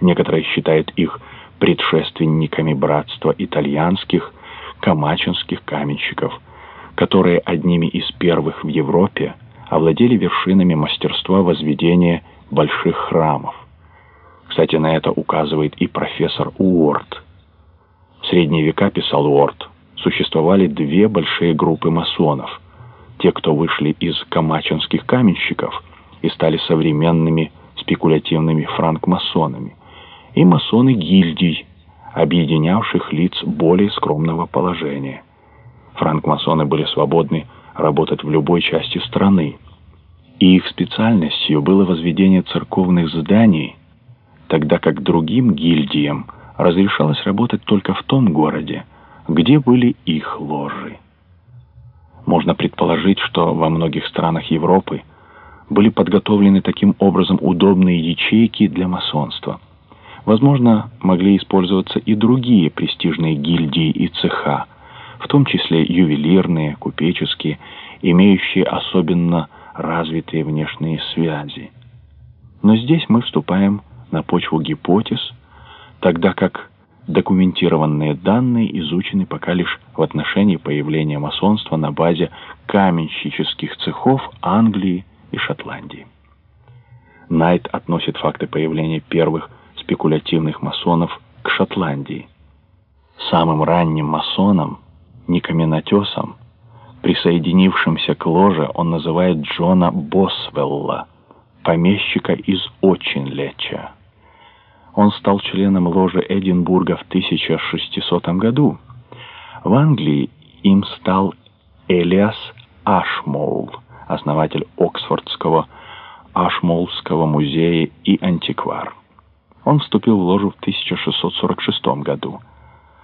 Некоторые считают их предшественниками братства итальянских камачинских каменщиков, которые одними из первых в Европе овладели вершинами мастерства возведения больших храмов. Кстати, на это указывает и профессор Уорд. В средние века, писал Уорд, существовали две большие группы масонов. Те, кто вышли из камачинских каменщиков и стали современными спекулятивными франкмасонами, и масоны гильдий, объединявших лиц более скромного положения. Франкмасоны были свободны работать в любой части страны, и их специальностью было возведение церковных зданий, тогда как другим гильдиям разрешалось работать только в том городе, где были их ложи. Можно предположить, что во многих странах Европы были подготовлены таким образом удобные ячейки для масонства. Возможно, могли использоваться и другие престижные гильдии и цеха, в том числе ювелирные, купеческие, имеющие особенно развитые внешние связи. Но здесь мы вступаем на почву гипотез, тогда как документированные данные изучены пока лишь в отношении появления масонства на базе каменщических цехов Англии и Шотландии. Найт относит факты появления первых спекулятивных масонов к Шотландии. Самым ранним масоном, не каменотесом, присоединившимся к ложе, он называет Джона Босвелла, помещика из Очинлеча. Он стал членом ложи Эдинбурга в 1600 году. В Англии им стал Элиас Ашмоул, основатель Оксфордского Ашмоулского музея и антиквар. Он вступил в ложу в 1646 году.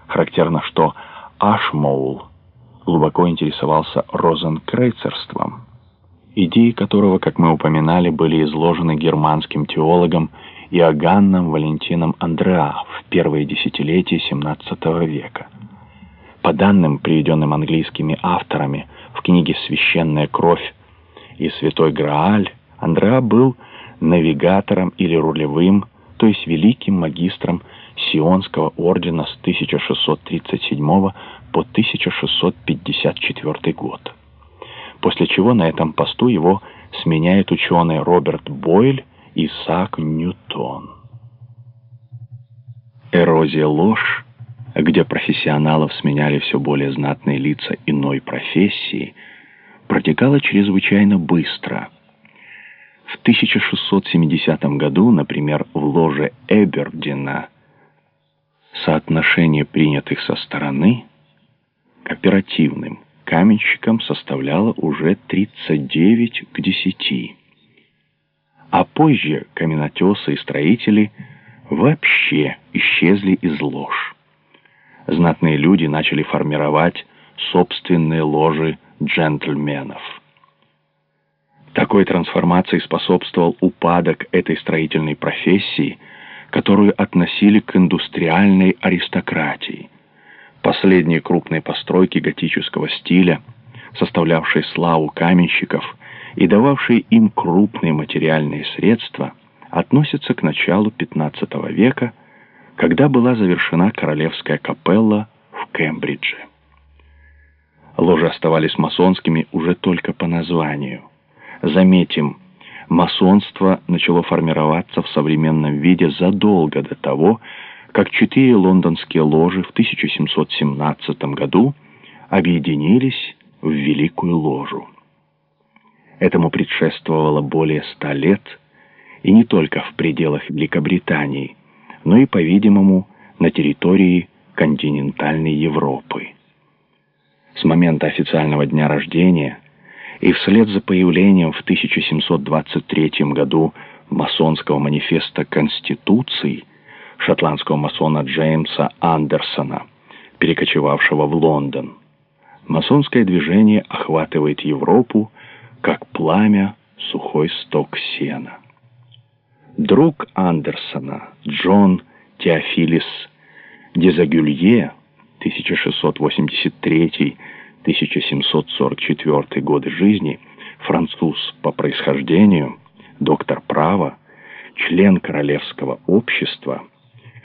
Характерно, что Ашмоул глубоко интересовался розенкрейцерством, идеи которого, как мы упоминали, были изложены германским теологом Иоганном Валентином Андреа в первые десятилетия XVII века. По данным, приведенным английскими авторами в книге «Священная кровь» и «Святой Грааль», Андреа был навигатором или рулевым, то есть великим магистром Сионского ордена с 1637 по 1654 год. После чего на этом посту его сменяет ученый Роберт Бойль Исаак Ньютон. Эрозия ложь, где профессионалов сменяли все более знатные лица иной профессии, протекала чрезвычайно быстро. В 1670 году, например, в ложе Эбердина соотношение принятых со стороны кооперативным каменщикам составляло уже 39 к 10 а позже каменотесы и строители вообще исчезли из лож. Знатные люди начали формировать собственные ложи джентльменов. Такой трансформации способствовал упадок этой строительной профессии, которую относили к индустриальной аристократии. Последние крупные постройки готического стиля, составлявшие славу каменщиков, и дававшие им крупные материальные средства, относятся к началу XV века, когда была завершена королевская капелла в Кембридже. Ложи оставались масонскими уже только по названию. Заметим, масонство начало формироваться в современном виде задолго до того, как четыре лондонские ложи в 1717 году объединились в Великую Ложу. Этому предшествовало более ста лет, и не только в пределах Великобритании, но и, по-видимому, на территории континентальной Европы. С момента официального дня рождения и вслед за появлением в 1723 году масонского манифеста Конституции шотландского масона Джеймса Андерсона, перекочевавшего в Лондон, масонское движение охватывает Европу как пламя сухой сток сена. Друг Андерсона, Джон Теофилис Дезагюлье, 1683-1744 годы жизни, француз по происхождению, доктор права, член королевского общества,